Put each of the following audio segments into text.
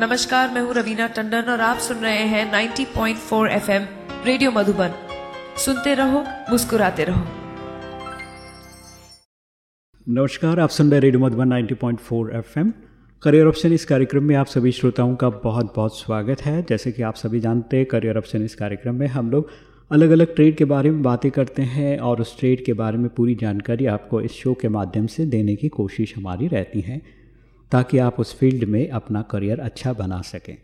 नमस्कार, मैं हूँ रवीना टंडन और आप सुन रहे हैं 90.4 एफएम रेडियो मधुबन। सुनते रहो, मुस्कुराते रहो। नमस्कार, आप सुन रहे radio Madhuban 90.4 FM. Career option इस कार्यक्रम में आप सभी श्रोताओं का बहुत बहुत स्वागत है। जैसे कि आप सभी जानते हैं, करियर ऑप्शन इस कार्यक्रम में हम लोग अलग अलग ट्रेड के बारे में बातें करते हैं और उस ट्रेड के बारे में पूरी जानकारी आपको इस शो के माध्यम से देने की कोशिश हमारी रहती है। ताकि आप उस फ़ील्ड में अपना करियर अच्छा बना सकें।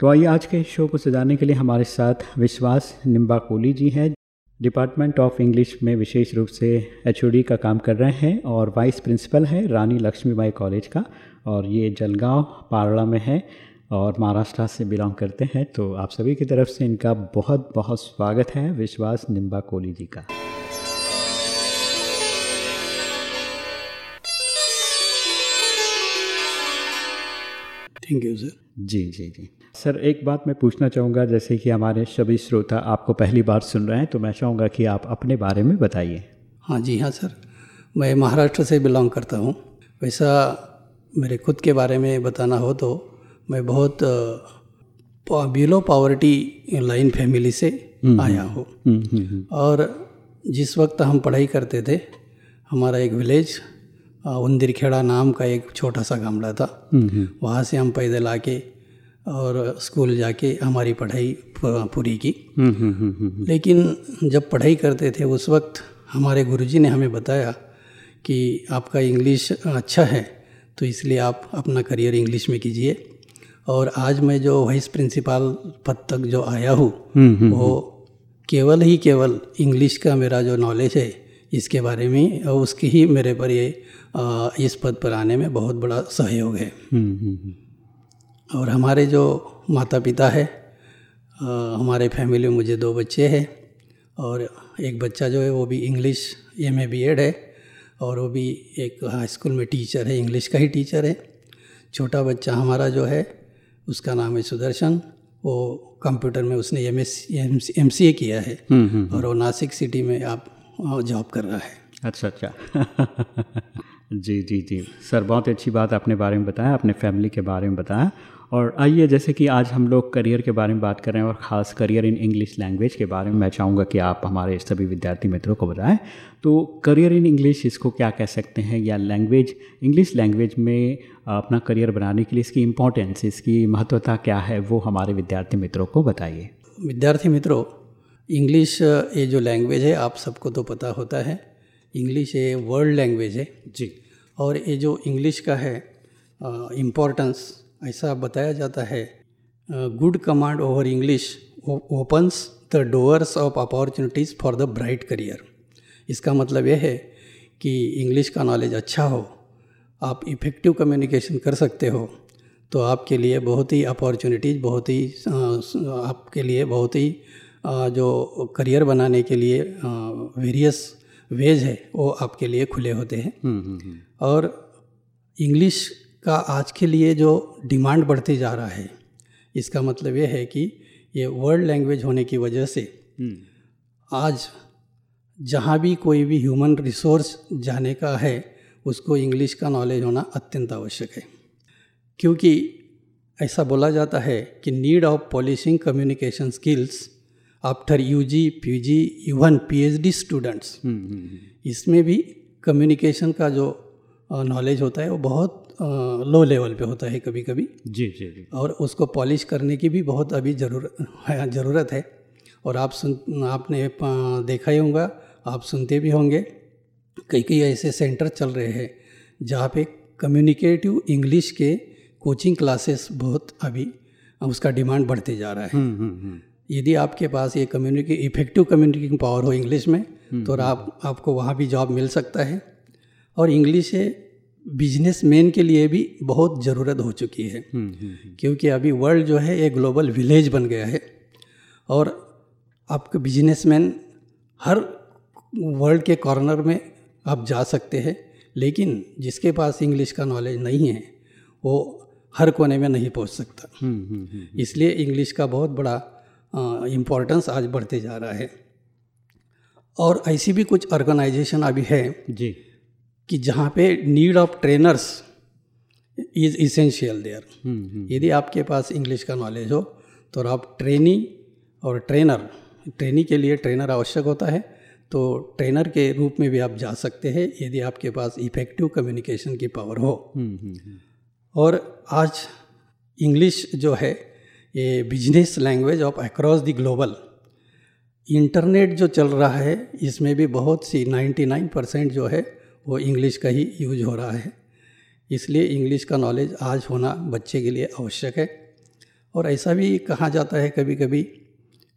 तो आइए आज के शो को सजाने के लिए हमारे साथ विश्वास निम्बा कोहली जी हैं। डिपार्टमेंट ऑफ़ इंग्लिश में विशेष रूप से एचओडी का काम कर रहे हैं और वाइस प्रिंसिपल हैं रानी लक्ष्मीबाई कॉलेज का और ये जलगांव पारड़ा में है और महाराष्ट्र से बिलोंग करते हैं। तो आप सभी की तरफ़ से इनका बहुत बहुत स्वागत है विश्वास निम्बा कोहली जी का। थैंक यू सर जी जी जी। सर एक बात मैं पूछना चाहूँगा जैसे कि हमारे सभी श्रोता आपको पहली बार सुन रहे हैं तो मैं चाहूँगा कि आप अपने बारे में बताइए। हाँ जी हाँ सर। मैं महाराष्ट्र से बिलोंग करता हूँ। वैसा मेरे खुद के बारे में बताना हो तो मैं बहुत बिलो पावर्टी लाइन फैमिली से हम्म, आया हम्म, हूँ और जिस वक्त हम पढ़ाई करते थे हमारा एक विलेज उंदिरखेड़ा नाम का एक छोटा सा गामड़ा था। हम्म, वहाँ से हम पैदल आके और स्कूल जाके हमारी पढ़ाई पूरी की। लेकिन जब पढ़ाई करते थे उस वक्त हमारे गुरुजी ने हमें बताया कि आपका इंग्लिश अच्छा है तो इसलिए आप अपना करियर इंग्लिश में कीजिए। और आज मैं जो वाइस प्रिंसिपल पद तक जो आया हूँ वो केवल ही केवल इंग्लिश का मेरा जो नॉलेज है इसके बारे में और उसकी ही मेरे पर ये इस पद पर आने में बहुत बड़ा सहयोग है। और हमारे जो माता पिता है हमारे फैमिली में मुझे दो बच्चे हैं और एक बच्चा जो है वो भी English M A B Ed है और वो भी एक हाई स्कूल में टीचर है इंग्लिश का ही टीचर है। छोटा बच्चा हमारा जो है उसका नाम है सुदर्शन वो कंप्यूटर में उसने M S M C A किया है। और वो नासिक सिटी में आप जॉब कर रहा है। अच्छा अच्छा। जी जी जी। सर, बहुत अच्छी बात अपने बारे में बताया अपने फैमिली के बारे में बताया। और आइए, जैसे कि आज हम लोग करियर के बारे में बात कर रहे हैं और ख़ास करियर इन इंग्लिश लैंग्वेज के बारे में, मैं चाहूँगा कि आप हमारे सभी विद्यार्थी मित्रों को बताएँ। तो करियर इन इंग्लिश, इसको क्या कह सकते हैं? या लैंग्वेज, इंग्लिश लैंग्वेज में अपना करियर बनाने के लिए इसकी इम्पोर्टेंस इसकी महत्वता क्या है, वो हमारे विद्यार्थी मित्रों को बताइए। विद्यार्थी मित्रों, इंग्लिश ये जो लैंग्वेज है, आप सबको तो पता होता है। इंग्लिश ये वर्ल्ड लैंग्वेज है। जी। और ये जो इंग्लिश का है इम्पोर्टेंस ऐसा बताया जाता है good command over English opens the doors of opportunities for the bright career इसका मतलब यह है कि इंग्लिश का नॉलेज अच्छा हो आप इफ़ेक्टिव कम्युनिकेशन कर सकते हो तो आपके लिए बहुत ही अपॉर्चुनिटीज़ बहुत ही आपके लिए बहुत ही जो करियर बनाने के लिए वेरियस वेज है वो आपके लिए खुले होते हैं। हम्म, हम्म, हम्म। और इंग्लिश का आज के लिए जो डिमांड बढ़ती जा रहा है इसका मतलब ये है कि ये वर्ल्ड लैंग्वेज होने की वजह से आज जहाँ भी कोई भी ह्यूमन रिसोर्स जाने का है उसको इंग्लिश का नॉलेज होना अत्यंत आवश्यक है। क्योंकि ऐसा बोला जाता है कि need of polishing communication skills after UG PG even PhD students इसमें भी कम्युनिकेशन का जो नॉलेज होता है वो बहुत लो लेवल पे होता है कभी कभी जी जी जी। और उसको पॉलिश करने की भी बहुत अभी ज़रूरत है ज़रूरत है। और आप सुन आपने देखा ही होगा आप सुनते भी होंगे कई कई ऐसे सेंटर चल रहे हैं जहाँ पे कम्युनिकेटिव इंग्लिश के कोचिंग क्लासेस बहुत अभी उसका डिमांड बढ़ते जा रहा है। हम्म, हम्म, हम्म। यदि आपके पास ये कम्युनिके इफ़ेक्टिव कम्युनिकेटिंग पावर हो इंग्लिश में तो आप आपको वहाँ भी जॉब मिल सकता है। और इंग्लिश बिज़नेस मैन के लिए भी बहुत ज़रूरत हो चुकी है। क्योंकि अभी वर्ल्ड जो है एक ग्लोबल विलेज बन गया है। और आपके बिजनेसमैन हर वर्ल्ड के कॉर्नर में आप जा सकते हैं लेकिन जिसके पास इंग्लिश का नॉलेज नहीं है वो हर कोने में नहीं पहुँच सकता। इसलिए इंग्लिश का बहुत बड़ा इम्पोर्टेंस आज बढ़ते जा रहा है। और ऐसी भी कुछ ऑर्गेनाइजेशन अभी है जी। कि जहाँ पे need of trainers is essential there यदि आपके पास इंग्लिश का नॉलेज हो तो आप ट्रेनी और ट्रेनर ट्रेनी के लिए ट्रेनर आवश्यक होता है। तो ट्रेनर के रूप में भी आप जा सकते हैं यदि आपके पास इफ़ेक्टिव कम्युनिकेशन की पावर हो। और आज इंग्लिश जो है ये business language of across the global internet जो चल रहा है, इसमें भी बहुत सी 99 परसेंट जो है, वो इंग्लिश का ही यूज़ हो रहा है। इसलिए इंग्लिश का नॉलेज आज होना बच्चे के लिए आवश्यक है। और ऐसा भी कहा जाता है कभी कभी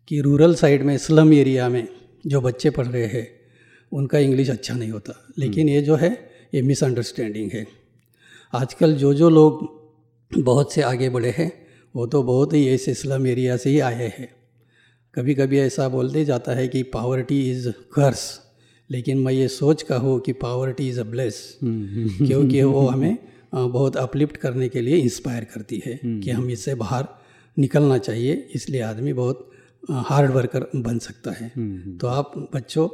कि रूरल साइड में स्लम एरिया में जो बच्चे पढ़ रहे हैं, उनका इंग्लिश अच्छा नहीं होता। लेकिन ये जो है, ये मिसअंडरस्टैंडिंग है। आजकल जो जो लोग बहुत से आगे बढ़े हैं वो तो बहुत ही ऐसे स्लम एरिया से ही आए हैं। कभी कभी ऐसा बोलते जाता है कि पावर्टी इज़ कर्स लेकिन मैं ये सोच का हूँ कि पावर्टी इज़ अ ब्लेस क्योंकि वो हमें बहुत अपलिफ्ट करने के लिए इंस्पायर करती है कि हम इससे बाहर निकलना चाहिए इसलिए आदमी बहुत हार्ड वर्कर बन सकता है। तो आप बच्चों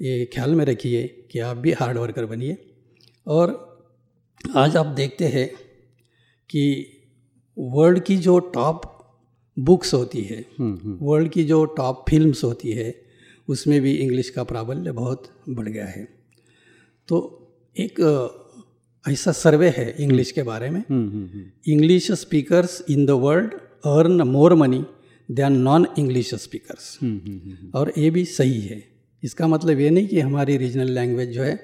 ये ख्याल में रखिए कि आप भी हार्ड वर्कर बनिए। और आज आप देखते हैं कि वर्ल्ड की जो टॉप बुक्स होती है वर्ल्ड की जो टॉप फिल्म्स होती है उसमें भी इंग्लिश का प्राबल्य बहुत बढ़ गया है। तो एक ऐसा सर्वे है इंग्लिश के बारे में। English speakers in the world earn more money than non English speakers. और ये भी सही है। इसका मतलब ये नहीं कि हमारी रीजनल लैंग्वेज जो है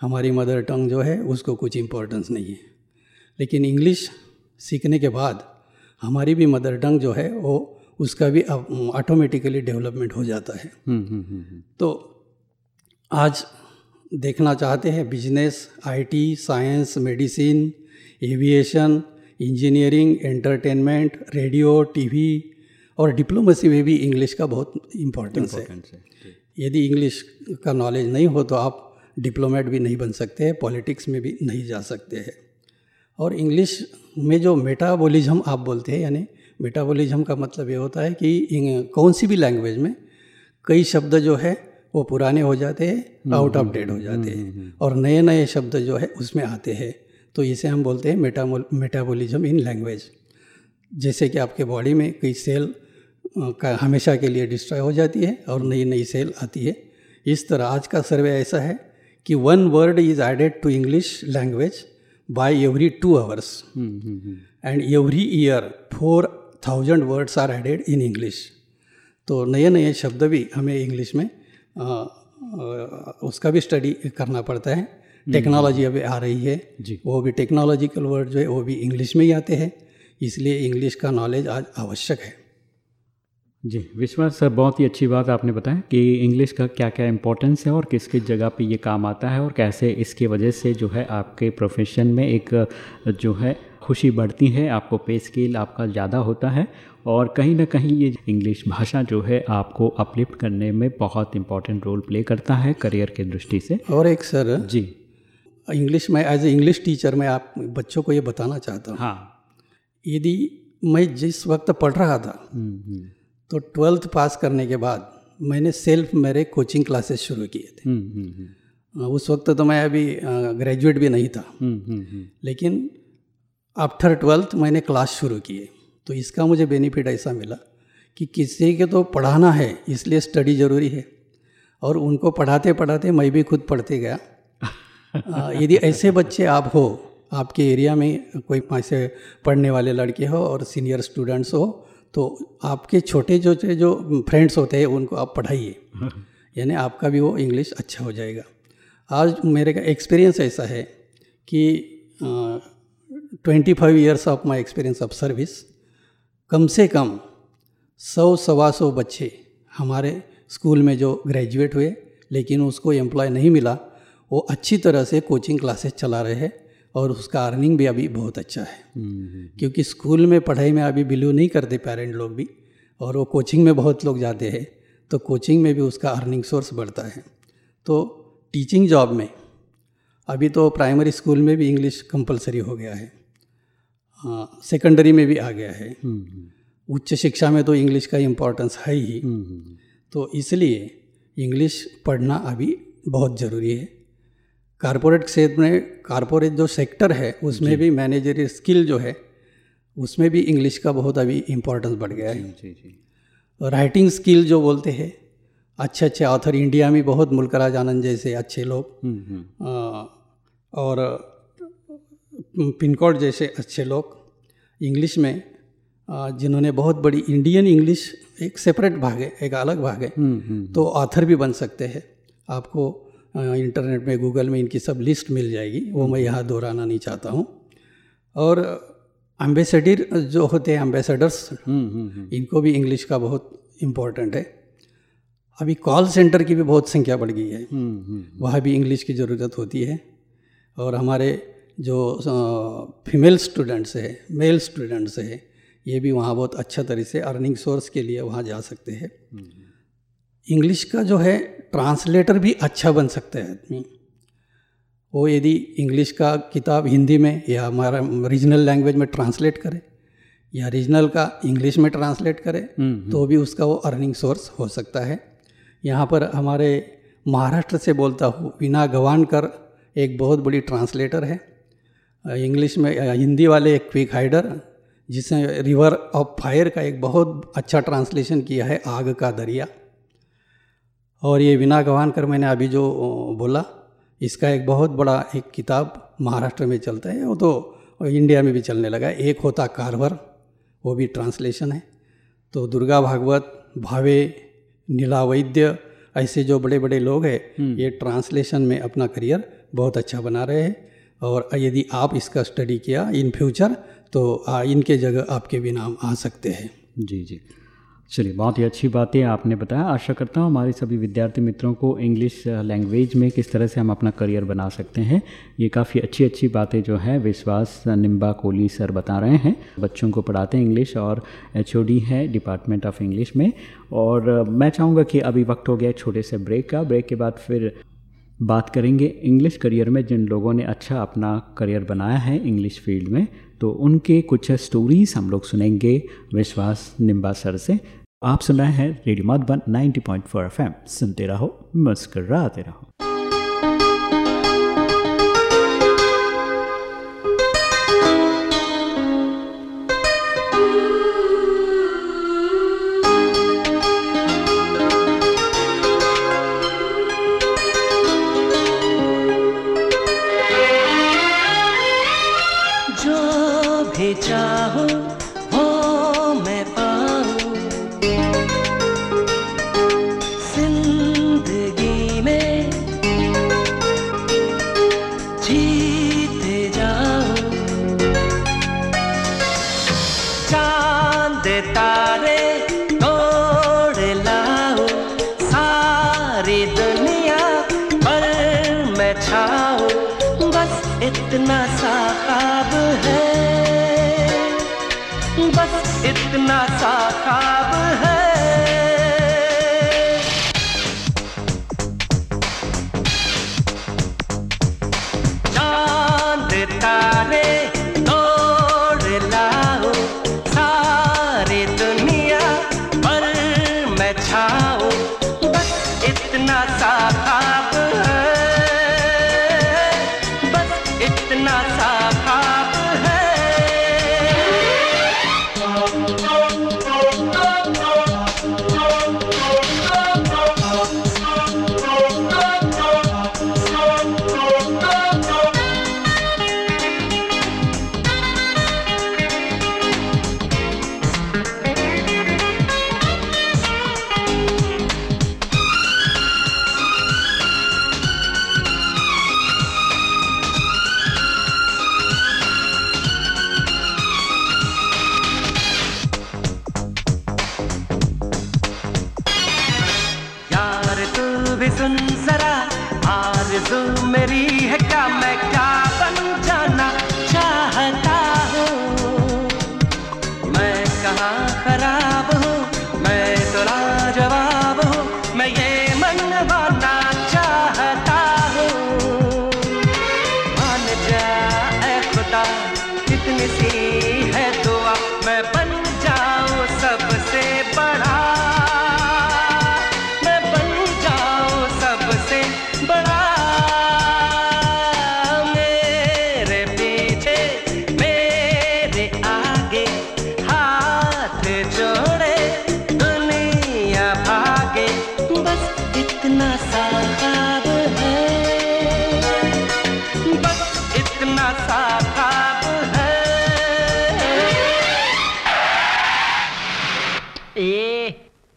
हमारी मदर टंग जो है उसको कुछ इम्पोर्टेंस नहीं है। लेकिन इंग्लिश सीखने के बाद हमारी भी मदर टंग जो है वो उसका भी ऑटोमेटिकली डेवलपमेंट हो जाता है। तो आज देखना चाहते हैं business IT science medicine aviation engineering entertainment radio TV और डिप्लोमेसी में भी इंग्लिश का बहुत इम्पोर्टेंस है। यदि इंग्लिश का नॉलेज नहीं हो तो आप डिप्लोमेट भी नहीं बन सकते हैं पॉलिटिक्स में भी नहीं जा सकते हैं। और इंग्लिश में जो मेटाबॉलिज्म आप बोलते हैं यानी मेटाबॉलिज्म का मतलब ये होता है कि कौन सी भी लैंग्वेज में कई शब्द जो है वो पुराने हो जाते हैं आउट ऑफ़ डेट हो जाते हैं। और नए नए शब्द जो है उसमें आते हैं। तो इसे हम बोलते हैं मेटामो मेटाबोलिज्म इन लैंग्वेज जैसे कि आपके बॉडी में कई सेल का हमेशा के लिए डिस्ट्रॉय हो जाती है और नई नई सेल आती है। इस तरह आज का सर्वे ऐसा है कि one word is added to English language by every two hours and every year four thousand words are added in English तो नए नए शब्द भी हमें इंग्लिश में आ, आ, उसका भी स्टडी करना पड़ता है। टेक्नोलॉजी अभी आ रही है। जी। वो भी टेक्नोलॉजिकल वर्ड जो है वो भी इंग्लिश में ही आते हैं। इसलिए इंग्लिश का नॉलेज आज आवश्यक है। जी विश्वास सर बहुत ही अच्छी बात आपने बताया कि इंग्लिश का क्या क्या इम्पोर्टेंस है और किस किस जगह पे ये काम आता है और कैसे इसकी वजह से जो है आपके प्रोफेशन में एक जो है खुशी बढ़ती है आपको पे स्केल आपका ज़्यादा होता है और कहीं ना कहीं ये इंग्लिश भाषा जो है आपको अपलिफ्ट करने में बहुत इंपॉर्टेंट रोल प्ले करता है करियर के दृष्टि से। और एक सर जी। इंग्लिश में एज ए इंग्लिश टीचर मैं आप बच्चों को ये बताना चाहता हूँ। हाँ। यदि मैं जिस वक्त पढ़ रहा था तो ट्वेल्थ पास करने के बाद मैंने सेल्फ मेरे कोचिंग क्लासेस शुरू किए थे। उस वक्त तो मैं अभी ग्रेजुएट भी नहीं था। लेकिन आफ्टर ट्वेल्थ मैंने क्लास शुरू किए। तो इसका मुझे बेनिफिट ऐसा मिला कि किसी के तो पढ़ाना है इसलिए स्टडी ज़रूरी है। और उनको पढ़ाते पढ़ाते मैं भी खुद पढ़ते गया। यदि ऐसे बच्चे आप हो आपके एरिया में कोई ऐसे पढ़ने वाले लड़के हो और सीनियर स्टूडेंट्स हो तो आपके छोटे जो जो फ्रेंड्स होते हैं उनको आप पढ़ाइए। यानी आपका भी वो इंग्लिश अच्छा हो जाएगा। आज मेरे का एक्सपीरियंस ऐसा है कि twenty five years of my experience of service कम से कम सौ सवा सौ बच्चे हमारे स्कूल में जो ग्रेजुएट हुए लेकिन उसको एम्प्लॉय नहीं मिला वो अच्छी तरह से कोचिंग क्लासेस चला रहे हैं। और उसका अर्निंग भी अभी बहुत अच्छा है। क्योंकि स्कूल में पढ़ाई में अभी बिलीव नहीं करते पेरेंट लोग भी और वो कोचिंग में बहुत लोग जाते हैं तो कोचिंग में भी उसका अर्निंग सोर्स बढ़ता है। तो टीचिंग जॉब में अभी तो प्राइमरी स्कूल में भी इंग्लिश कंपलसरी हो गया है। सेकेंडरी में भी आ गया है। उच्च शिक्षा में तो इंग्लिश का इम्पोर्टेंस है ही। तो इसलिए इंग्लिश पढ़ना अभी बहुत ज़रूरी है। कारपोरेट क्षेत्र में कारपोरेट जो सेक्टर है उसमें भी मैनेजरी स्किल जो है उसमें भी इंग्लिश का बहुत अभी इम्पोर्टेंस बढ़ गया है। जी जी राइटिंग स्किल जो बोलते हैं अच्छे अच्छे ऑथर इंडिया में बहुत मुल्कराज आनंद जैसे अच्छे लोग हम्म, हम्म, और पिन कोड जैसे अच्छे लोग इंग्लिश में जिन्होंने बहुत बड़ी इंडियन इंग्लिश एक सेपरेट भाग है एक अलग भाग है हम्म, तो ऑथर भी बन सकते हैं। आपको इंटरनेट में गूगल में इनकी सब लिस्ट मिल जाएगी वो मैं यहाँ दोहराना नहीं चाहता हूँ। और एम्बेसडर जो होते हैं एम्बेसडर्स हम्म, हम्म, हम्म, इनको भी इंग्लिश का बहुत इम्पोर्टेंट है। अभी कॉल सेंटर की भी बहुत संख्या बढ़ गई है। वहाँ भी इंग्लिश की ज़रूरत होती है। और हमारे जो फीमेल स्टूडेंट्स है मेल स्टूडेंट्स है ये भी वहाँ बहुत अच्छा तरीके से अर्निंग सोर्स के लिए वहाँ जा सकते हैं। इंग्लिश का जो है ट्रांसलेटर भी अच्छा बन सकता है आदमी। वो यदि इंग्लिश का किताब हिंदी में या हमारा रीजनल लैंग्वेज में ट्रांसलेट करे या रीजनल का इंग्लिश में ट्रांसलेट करे हम्म, तो भी उसका वो अर्निंग सोर्स हो सकता है। यहाँ पर हमारे महाराष्ट्र से बोलता हूँ विना गवानकर एक बहुत बड़ी ट्रांसलेटर है। इंग्लिश में हिंदी वाले एक क्विक हाइडर जिसने रिवर ऑफ़ फायर का एक बहुत अच्छा ट्रांसलेशन किया है आग का दरिया। और ये विना गवानकर मैंने अभी जो बोला इसका एक बहुत बड़ा एक किताब महाराष्ट्र में चलता है वो तो इंडिया में भी चलने लगा है। एक होता कारवर वो भी ट्रांसलेशन है। तो दुर्गा भागवत भावे नीला वैद्य ऐसे जो बड़े बड़े लोग हैं ये ट्रांसलेशन में अपना करियर बहुत अच्छा बना रहे हैं। और यदि आप इसका स्टडी किया इन फ्यूचर तो इनके जगह आपके भी नाम आ सकते हैं। जी जी। चलिए, बहुत ही अच्छी बातें आपने बताया। आशा करता हूँ हमारे सभी विद्यार्थी मित्रों को इंग्लिश लैंग्वेज में किस तरह से हम अपना करियर बना सकते हैं, ये काफ़ी अच्छी अच्छी बातें जो है, विश्वास निम्बा कोहली सर बता रहे हैं। बच्चों को पढ़ाते हैं इंग्लिश और एचओडी है डिपार्टमेंट ऑफ़ इंग्लिश में। और मैं चाहूँगा कि अभी वक्त हो गया छोटे से ब्रेक का। ब्रेक के बाद फिर बात करेंगे इंग्लिश करियर में जिन लोगों ने अच्छा अपना करियर बनाया है इंग्लिश फ़ील्ड में तो उनके कुछ स्टोरीज हम लोग सुनेंगे विश्वास निम्बा सर से। आप सुन रहे हैं रेडियो मधुबन 90.4 एफएम सुनते रहो, मुस्कराते रहो। इतना सा है। बस इतना सा है।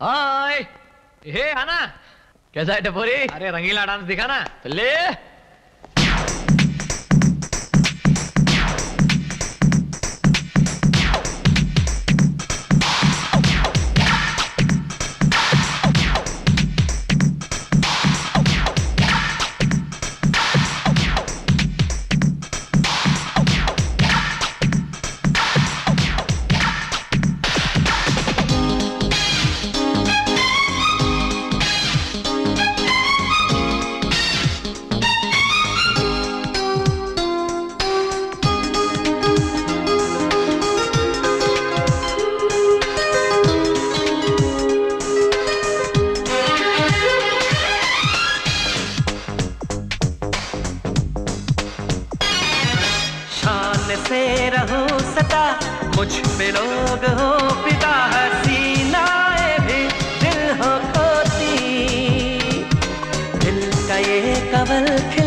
हाय हे है ना कैसा है टपोरी? अरे रंगीला डांस दिखाना ले। ये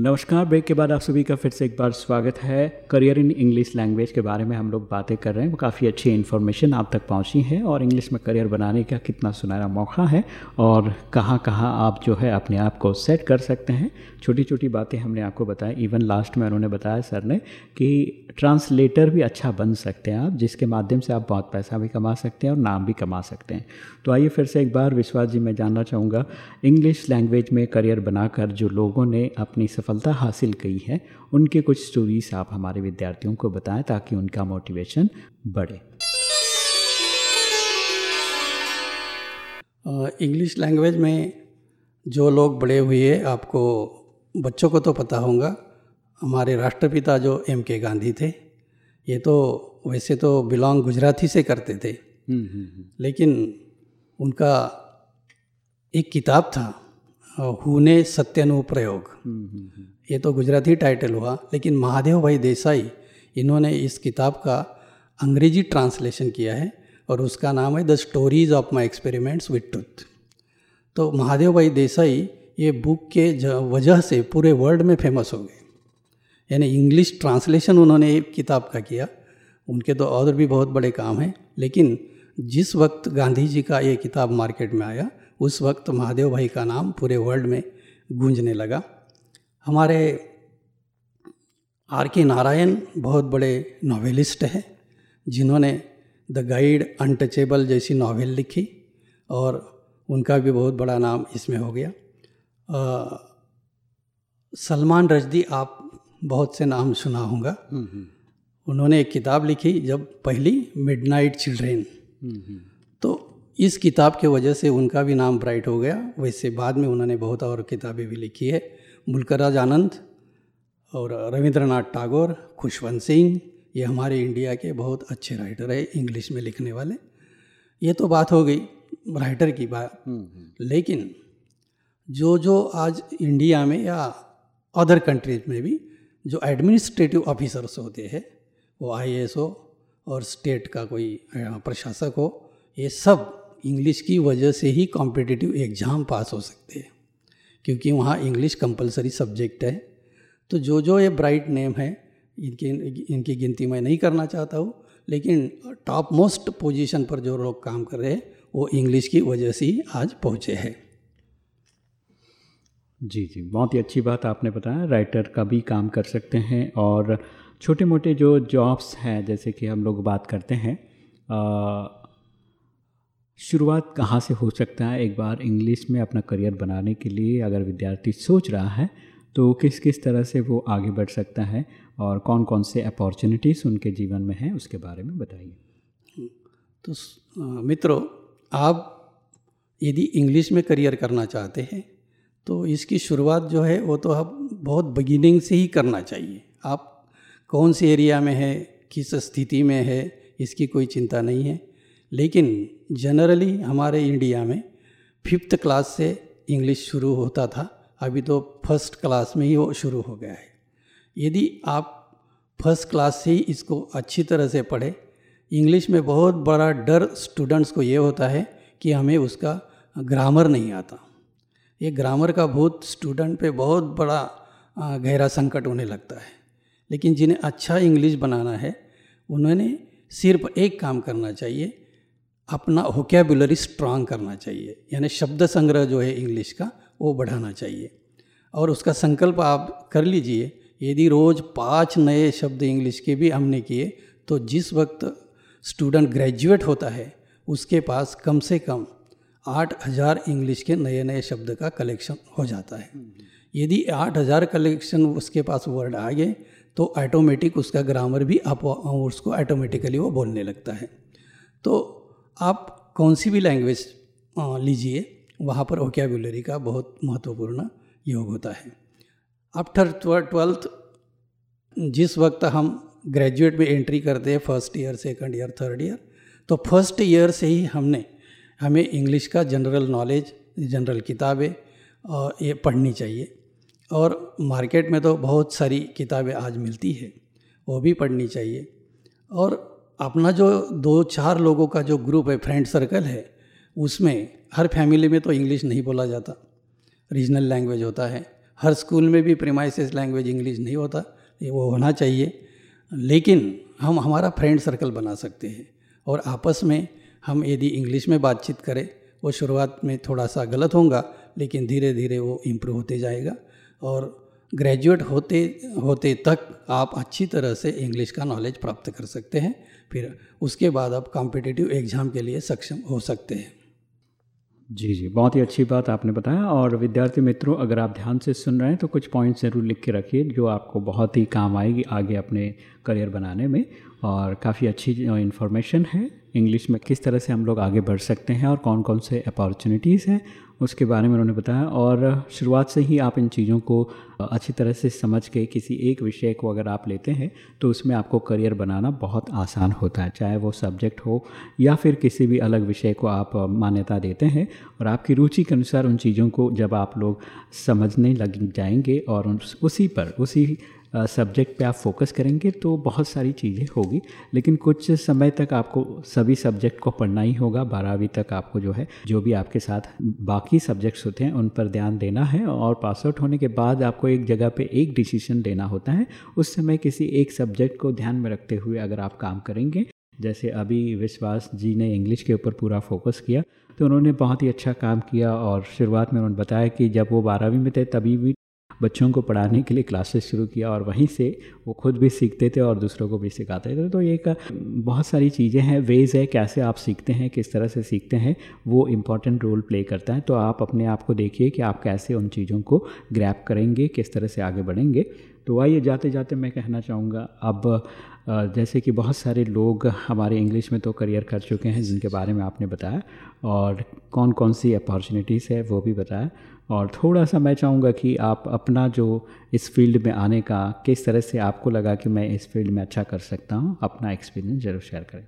नमस्कार, ब्रेक के बाद आप सभी का फिर से एक बार स्वागत है। करियर इन इंग्लिश लैंग्वेज के बारे में हम लोग बातें कर रहे हैं। काफ़ी अच्छी इन्फॉर्मेशन आप तक पहुँची है और इंग्लिश में करियर बनाने का कितना सुनहरा मौका है और कहाँ कहाँ आप जो है अपने आप को सेट कर सकते हैं। छोटी छोटी बातें हमने आपको बताया इवन लास्ट में उन्होंने बताया सर ने कि ट्रांसलेटर भी अच्छा बन सकते हैं आप, जिसके माध्यम से आप बहुत पैसा भी कमा सकते हैं और नाम भी कमा सकते हैं। तो आइए फिर से एक बार विश्वास जी, मैं जानना चाहूँगा इंग्लिश लैंग्वेज में करियर बनाकर जो लोगों ने अपनी सफलता हासिल की है। उनके कुछ स्टोरीज आप हमारे विद्यार्थियों को बताएँ ताकि उनका मोटिवेशन बढ़े। इंग्लिश लैंग्वेज में जो लोग बड़े हुए आपको बच्चों को तो पता होगा हमारे राष्ट्रपिता जो एम के गांधी थे ये तो वैसे तो बिलोंग गुजराती से करते थे। लेकिन उनका एक किताब था हुने सत्यानुप्रयोग। ये तो गुजराती टाइटल हुआ, लेकिन महादेव भाई देसाई, इन्होंने इस किताब का अंग्रेज़ी ट्रांसलेशन किया है और उसका नाम है the stories of my experiments with truth तो महादेव भाई देसाई ये बुक के वजह से पूरे वर्ल्ड में फ़ेमस हो गए। यानी इंग्लिश ट्रांसलेशन उन्होंने एक किताब का किया। उनके तो और भी बहुत बड़े काम हैं, लेकिन जिस वक्त गांधी जी का ये किताब मार्केट में आया उस वक्त महादेव भाई का नाम पूरे वर्ल्ड में गूंजने लगा। हमारे आर के नारायण बहुत बड़े नॉवेलिस्ट हैं जिन्होंने द गाइड अनटचेबल जैसी नॉवेल लिखी और उनका भी बहुत बड़ा नाम इसमें हो गया। आ, सलमान रजदी आप बहुत से नाम सुना होगा। उन्होंने एक किताब लिखी जब पहली मिडनाइट चिल्ड्रेन तो इस किताब के वजह से उनका भी नाम ब्राइट हो गया। वैसे बाद में उन्होंने बहुत और किताबें भी लिखी है। मुल्कराज आनंद और रविंद्रनाथ टागोर खुशवंत सिंह ये हमारे इंडिया के बहुत अच्छे राइटर है इंग्लिश में लिखने वाले। ये तो बात हो गई राइटर की बात। लेकिन जो जो आज इंडिया में या अदर कंट्रीज़ में भी जो एडमिनिस्ट्रेटिव ऑफिसर्स होते हैं वो आई हो और स्टेट का कोई प्रशासक हो ये सब इंग्लिश की वजह से ही कॉम्पिटिटिव एग्ज़ाम पास हो सकते हैं, क्योंकि वहाँ इंग्लिश कंपलसरी सब्जेक्ट है। तो जो जो ये ब्राइट नेम है, इनकी इनकी गिनती मैं नहीं करना चाहता हूँ, लेकिन टॉप मोस्ट पोजीशन पर जो लोग काम कर रहे हैं, वो इंग्लिश की वजह से ही आज पहुँचे हैं। जी जी, बहुत ही अच्छी बात आपने बताया राइटर का भी काम कर सकते हैं और छोटे मोटे जो जॉब्स हैं, जैसे कि हम लोग बात करते हैं शुरुआत कहाँ से हो सकता है? एक बार इंग्लिश में अपना करियर बनाने के लिए अगर विद्यार्थी सोच रहा है तो किस किस तरह से वो आगे बढ़ सकता है और कौन कौन से अपॉर्चुनिटीज़ उनके जीवन में हैं, उसके बारे में बताइए। तो मित्रों, आप यदि इंग्लिश में करियर करना चाहते हैं तो इसकी शुरुआत जो है, वो तो आप बहुत बिगिनिंग से ही करना चाहिए। आप कौन से एरिया में है, किस स्थिति में है, इसकी कोई चिंता नहीं है। लेकिन जनरली हमारे इंडिया में फिफ्थ क्लास से इंग्लिश शुरू होता था। अभी तो फ़र्स्ट क्लास में ही वो शुरू हो गया है। यदि आप फ़र्स्ट क्लास से ही इसको अच्छी तरह से पढ़े इंग्लिश में बहुत बड़ा डर स्टूडेंट्स को ये होता है कि हमें उसका ग्रामर नहीं आता। ये ग्रामर का बहुत स्टूडेंट पे बहुत बड़ा गहरा संकट होने लगता है। लेकिन जिन्हें अच्छा इंग्लिश बनाना है, उन्होंने सिर्फ़ एक काम करना चाहिए अपना होकेबुलरी स्ट्रांग करना चाहिए। यानी शब्द संग्रह जो है इंग्लिश का, वो बढ़ाना चाहिए। और उसका संकल्प आप कर लीजिए, यदि रोज़ पाँच नए शब्द इंग्लिश के भी हमने किए तो जिस वक्त स्टूडेंट ग्रेजुएट होता है, उसके पास कम से कम आठ हज़ार इंग्लिश के नए नए शब्द का कलेक्शन हो जाता है। यदि आठ हज़ार कलेक्शन उसके पास वर्ड आ गए तो ऑटोमेटिक उसका ग्रामर भी आप उसको ऑटोमेटिकली वो बोलने लगता है। तो आप कौन सी भी लैंग्वेज लीजिए, वहाँ पर ओकेबुलरी का बहुत महत्वपूर्ण योग होता है। आफ्टर ट्वेल्थ जिस वक्त हम ग्रेजुएट में एंट्री करते हैं first year second year third year तो फ़र्स्ट ईयर से ही हमने, हमें इंग्लिश का जनरल नॉलेज जनरल किताबें और ये पढ़नी चाहिए। और मार्केट में तो बहुत सारी किताबें आज मिलती है, वो भी पढ़नी चाहिए। और अपना जो दो चार लोगों का जो ग्रुप है फ्रेंड सर्कल है, उसमें हर फैमिली में तो इंग्लिश नहीं बोला जाता। रीजनल लैंग्वेज होता है। हर स्कूल में भी प्रीमाइसिस लैंग्वेज इंग्लिश नहीं होता। वो होना चाहिए। लेकिन हम हमारा फ्रेंड सर्कल बना सकते हैं और आपस में हम यदि इंग्लिश में बातचीत करें, वो शुरुआत में थोड़ा सा गलत होगा, लेकिन धीरे धीरे वो इम्प्रूव होते जाएगा और ग्रेजुएट होते होते तक आप अच्छी तरह से इंग्लिश का नॉलेज प्राप्त कर सकते हैं। फिर उसके बाद आप कॉम्पिटिटिव एग्ज़ाम के लिए सक्षम हो सकते हैं। जी जी, बहुत ही अच्छी बात आपने बताया और विद्यार्थी मित्रों, अगर आप ध्यान से सुन रहे हैं तो कुछ पॉइंट्स ज़रूर लिख के रखिए जो आपको बहुत ही काम आएगी आगे अपने करियर बनाने में और काफ़ी अच्छी इन्फॉर्मेशन है। इंग्लिश में किस तरह से हम लोग आगे बढ़ सकते हैं और कौन कौन से अपॉर्चुनिटीज़ हैं उसके बारे में उन्होंने बताया और शुरुआत से ही आप इन चीज़ों को अच्छी तरह से समझ के किसी एक विषय को अगर आप लेते हैं तो उसमें आपको करियर बनाना बहुत आसान होता है, चाहे वो सब्जेक्ट हो या फिर किसी भी अलग विषय को आप मान्यता देते हैं और आपकी रुचि के अनुसार उन चीज़ों को जब आप लोग समझने लग जाएँगे और उसी पर, उसी सब्जेक्ट पे आप फोकस करेंगे तो बहुत सारी चीज़ें होगी। लेकिन कुछ समय तक आपको सभी सब्जेक्ट को पढ़ना ही होगा। बारहवीं तक आपको जो है, जो भी आपके साथ बाकी सब्जेक्ट्स होते हैं, उन पर ध्यान देना है और पास आउट होने के बाद आपको एक जगह पे एक डिसीज़न लेना होता है। उस समय किसी एक सब्जेक्ट को ध्यान में रखते हुए अगर आप काम करेंगे, जैसे अभी विश्वास जी ने इंग्लिश के ऊपर पूरा फोकस किया तो उन्होंने बहुत ही अच्छा काम किया और शुरुआत में उन्होंने बताया कि जब वो बारहवीं में थे, तभी भी बच्चों को पढ़ाने के लिए क्लासेस शुरू किया और वहीं से वो खुद भी सीखते थे और दूसरों को भी सिखाते थे। तो एक, बहुत सारी चीज़ें हैं वेज़ है कैसे आप सीखते हैं, किस तरह से सीखते हैं, वो इंपॉर्टेंट रोल प्ले करता है। तो आप अपने आप को देखिए कि आप कैसे उन चीज़ों को ग्रैप करेंगे, किस तरह से आगे बढ़ेंगे। तो आइए जाते जाते मैं कहना चाहूँगा, अब जैसे कि बहुत सारे लोग हमारे इंग्लिश में तो करियर कर चुके हैं, जिनके बारे में आपने बताया, और कौन कौन सी अपॉर्चुनिटीज़ है वो भी बताया, और थोड़ा सा मैं चाहूँगा कि आप अपना जो इस फ़ील्ड में आने का, किस तरह से आपको लगा कि मैं इस फ़ील्ड में अच्छा कर सकता हूँ, अपना एक्सपीरियंस ज़रूर शेयर करें।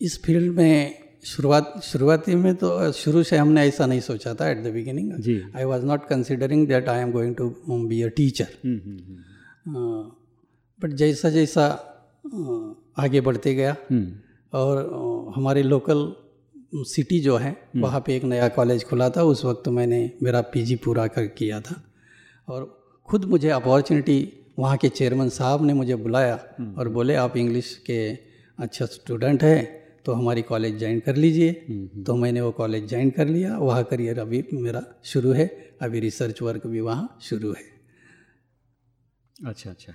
इस फ़ील्ड में शुरुआत शुरुआती में तो शुरू से हमने ऐसा नहीं सोचा था at the beginning I was not considering that I am going to be a teacher but जैसा जैसा आगे बढ़ते गया हम्म। और हमारे लोकल सिटी जो है हम्म। वहाँ पे एक नया कॉलेज खुला था उस वक्त मैंने मेरा पीजी पूरा कर किया था और ख़ुद मुझे अपॉर्चुनिटी वहाँ के चेयरमैन साहब ने मुझे बुलाया हम्म। और बोले आप इंग्लिश के अच्छा स्टूडेंट हैं तो हमारी कॉलेज ज्वाइन कर लीजिए। हम्म, तो मैंने वो कॉलेज ज्वाइन कर लिया। वहाँ करियर अभी मेरा शुरू है। अभी रिसर्च वर्क भी वहाँ शुरू है। अच्छा अच्छा।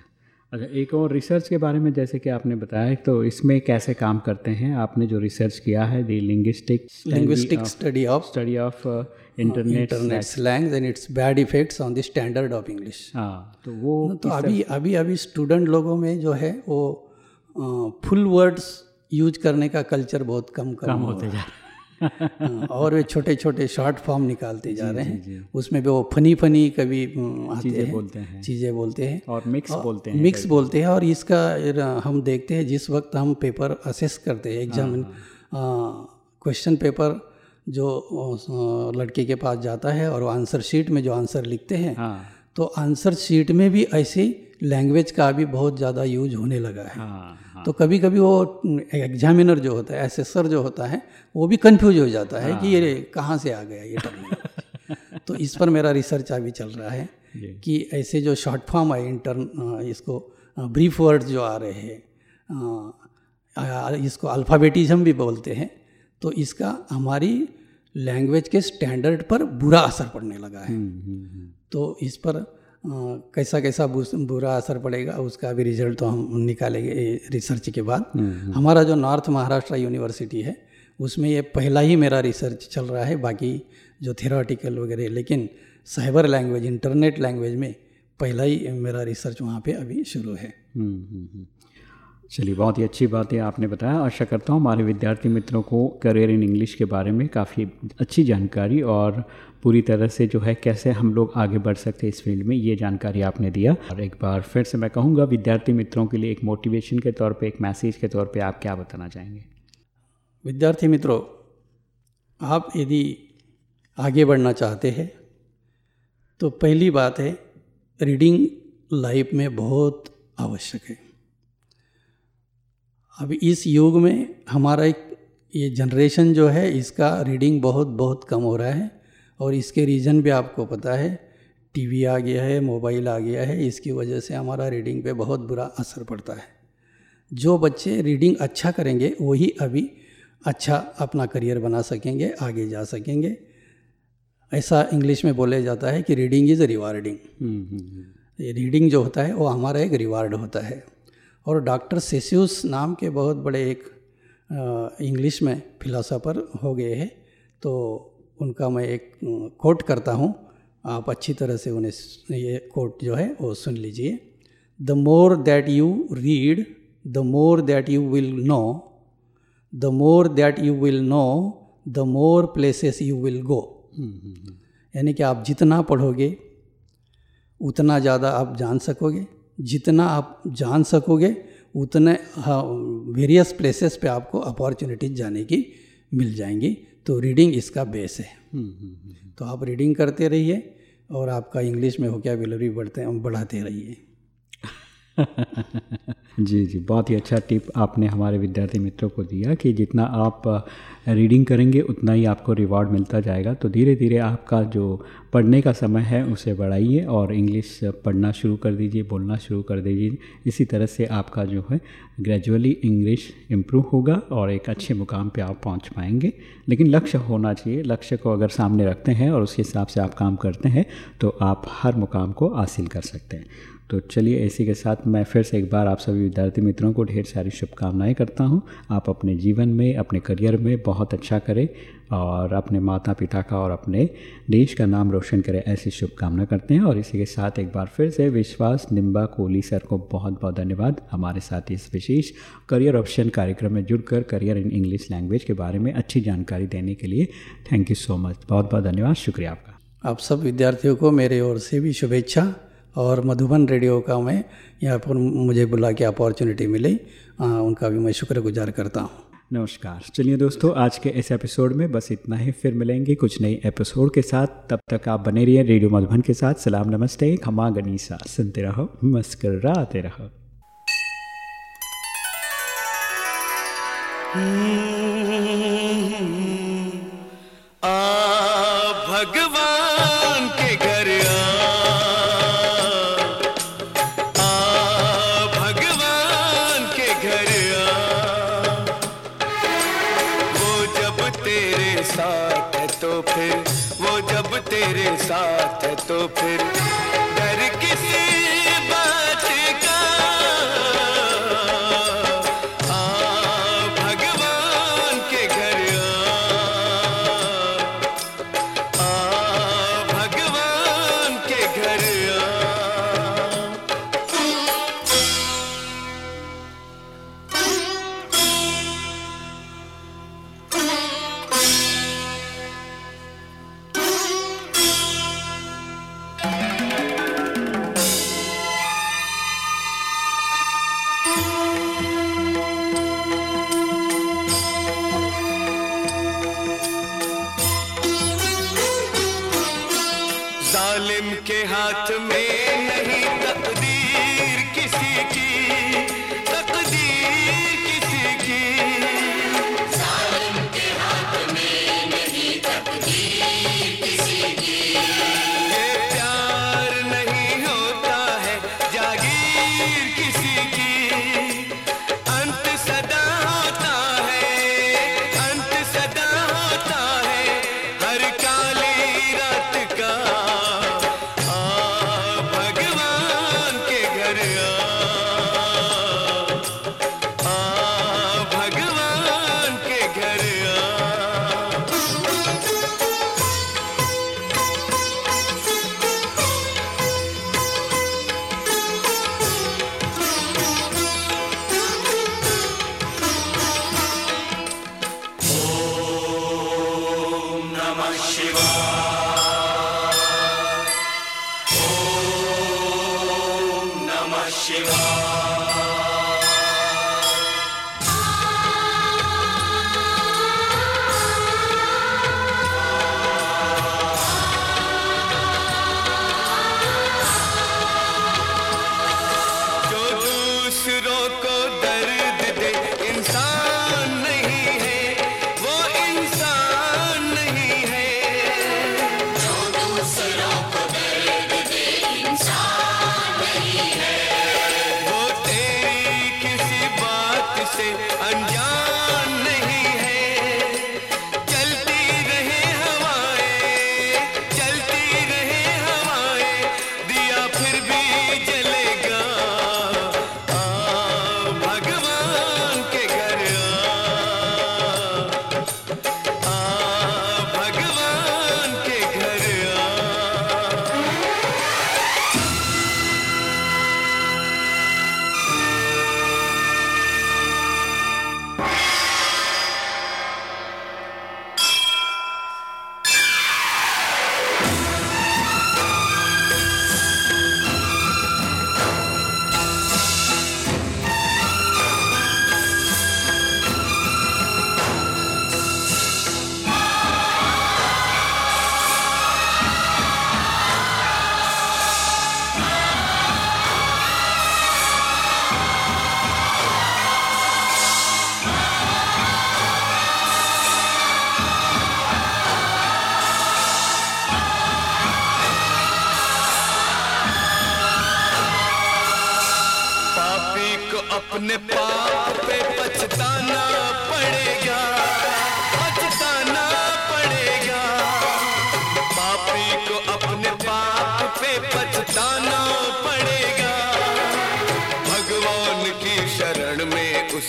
अच्छा एक और रिसर्च के बारे में जैसे कि आपने बताया तो इसमें कैसे काम करते हैं? आपने जो रिसर्च किया है the linguistic linguistic study of study of internet internet slangs and its bad effects on the standard of English. हाँ तो वो तो अभी अभी अभी स्टूडेंट लोगों में जो है वो फुल वर्ड्स यूज़ करने का कल्चर बहुत कम कम, काम हो होते जा हाँ, और वे छोटे छोटे शॉर्ट फॉर्म निकालते जा रहे हैं। उसमें भी वो फनी फनी कभी आते हैं। बोलते हैं। चीज़ें बोलते हैं। और मिक्स बोलते हैं मिक्स बोलते हैं और इसका हम देखते हैं जिस वक्त हम पेपर असेस करते हैं एग्ज़ाम क्वेश्चन पेपर जो लड़के के पास जाता है और आंसर शीट में जो आंसर लिखते हैं हाँ। तो आंसर शीट में भी ऐसी लैंग्वेज का भी बहुत ज़्यादा यूज़ होने लगा है। हाँ हाँ। तो कभी कभी वो एग्जामिनर जो होता है एसेसर जो होता है वो भी कंफ्यूज हो जाता है कि ये कहाँ से आ गया ये तो इस पर मेरा रिसर्च अभी चल रहा है कि ऐसे जो शॉर्ट फॉर्म है इंटर्न इसको ब्रीफ वर्ड जो आ रहे हैं इसको अल्फ़ाबेटिज्म भी बोलते हैं तो इसका हमारी लैंग्वेज के स्टैंडर्ड पर बुरा असर पड़ने लगा है। तो इस पर कैसा कैसा बुरा असर पड़ेगा उसका भी रिज़ल्ट तो हम निकालेंगे रिसर्च के बाद। हमारा जो नॉर्थ महाराष्ट्र यूनिवर्सिटी है उसमें ये पहला ही मेरा रिसर्च चल रहा है बाकी जो थेराटिकल वगैरह लेकिन साइबर लैंग्वेज इंटरनेट लैंग्वेज में पहला ही मेरा रिसर्च वहाँ पे अभी शुरू है। हम्म, हम्म, हम्म। चलिए, बहुत ही अच्छी बात है आपने बताया। आशा करता हूँ हमारे विद्यार्थी मित्रों को करियर इन इंग्लिश के बारे में काफ़ी अच्छी जानकारी और पूरी तरह से जो है कैसे हम लोग आगे बढ़ सकते हैं इस फ़ील्ड में, ये जानकारी आपने दिया। और एक बार फिर से मैं कहूँगा, विद्यार्थी मित्रों के लिए एक मोटिवेशन के तौर पर एक मैसेज के तौर पर आप क्या बताना चाहेंगे? विद्यार्थी मित्रों, आप यदि आगे बढ़ना चाहते हैं तो पहली बात है रीडिंग लाइफ में बहुत आवश्यक है। अब इस युग में हमारा एक ये जनरेशन जो है इसका रीडिंग बहुत बहुत कम हो रहा है। और इसके रीज़न भी आपको पता है। टीवी आ गया है मोबाइल आ गया है इसकी वजह से हमारा रीडिंग पे बहुत बुरा असर पड़ता है। जो बच्चे रीडिंग अच्छा करेंगे वही अभी अच्छा अपना करियर बना सकेंगे आगे जा सकेंगे। ऐसा इंग्लिश में बोले जाता है कि रीडिंग इज़ रिवार्डिंग रीडिंग जो होता है वो हमारा एक रिवार्ड होता है। और डॉक्टर सेसियस नाम के बहुत बड़े एक इंग्लिश में फिलासफ़र हो गए हैं। तो उनका मैं एक कोट करता हूँ। आप अच्छी तरह से उन्हें ये कोट जो है वो सुन लीजिए। The more that you read the more that you will know the more that you will know the more places you will go. यानी कि आप जितना पढ़ोगे उतना ज़्यादा आप जान सकोगे। जितना आप जान सकोगे उतने वेरियस प्लेसेस पे आपको अपॉर्चुनिटीज़ जाने की मिल जाएँगी। तो रीडिंग इसका बेस है। तो आप रीडिंग करते रहिए और आपका इंग्लिश में हो वोकेबुलरी बढ़ते बढ़ाते रहिए। जी जी, बहुत ही अच्छा टिप आपने हमारे विद्यार्थी मित्रों को दिया कि जितना आप रीडिंग करेंगे, उतना ही आपको रिवॉर्ड मिलता जाएगा। तो धीरे धीरे आपका जो पढ़ने का समय है, उसे बढ़ाइए और इंग्लिश पढ़ना शुरू कर दीजिए, बोलना शुरू कर दीजिए। इसी तरह से आपका जो है ग्रेजुअली इंग्लिश इम्प्रूव होगा और एक अच्छे मुकाम पे आप पहुँच पाएँगे। लेकिन लक्ष्य होना चाहिए। लक्ष्य को अगर सामने रखते हैं और उसके हिसाब से आप काम करते हैं तो आप हर मुकाम को हासिल कर सकते हैं। तो चलिए इसी के साथ मैं फिर से एक बार आप सभी विद्यार्थी मित्रों को ढेर सारी शुभकामनाएँ करता हूँ। आप अपने जीवन में, अपने करियर में बहुत अच्छा करें और अपने माता पिता का और अपने देश का नाम रोशन करें, ऐसी शुभकामना करते हैं। और इसी के साथ एक बार फिर से विश्वास निम्बा कोहली सर को बहुत बहुत धन्यवाद। हमारे साथ इस विशेष करियर ऑप्शन कार्यक्रम में जुड़कर करियर इन इंग्लिश लैंग्वेज के बारे में अच्छी जानकारी देने के लिए थैंक यू सो मच। बहुत बहुत धन्यवाद। शुक्रिया आपका। आप सब विद्यार्थियों को मेरे ओर से भी शुभेच्छा। और मधुबन रेडियो का मैं यहाँ पर मुझे बुला के अपॉर्चुनिटी मिली। आ, उनका भी मैं शुक्रगुजार करता हूँ। नमस्कार। चलिए दोस्तों आज के इस एपिसोड में बस इतना ही। फिर मिलेंगे कुछ नए एपिसोड के साथ। तब तक आप बने रहिए रेडियो मधुबन के साथ। सलाम नमस्ते। खमा गनीसा। सुनते रहो मुस्कराते रहो। आ भगवान। तो फिर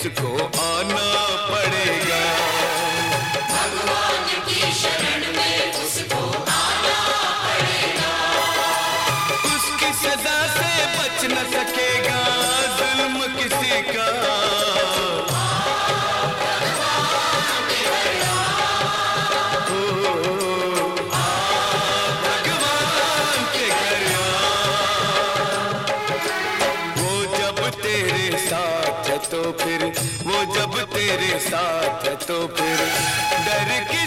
में उसको आना पड़ेगा। साथ तो फिर डर किसी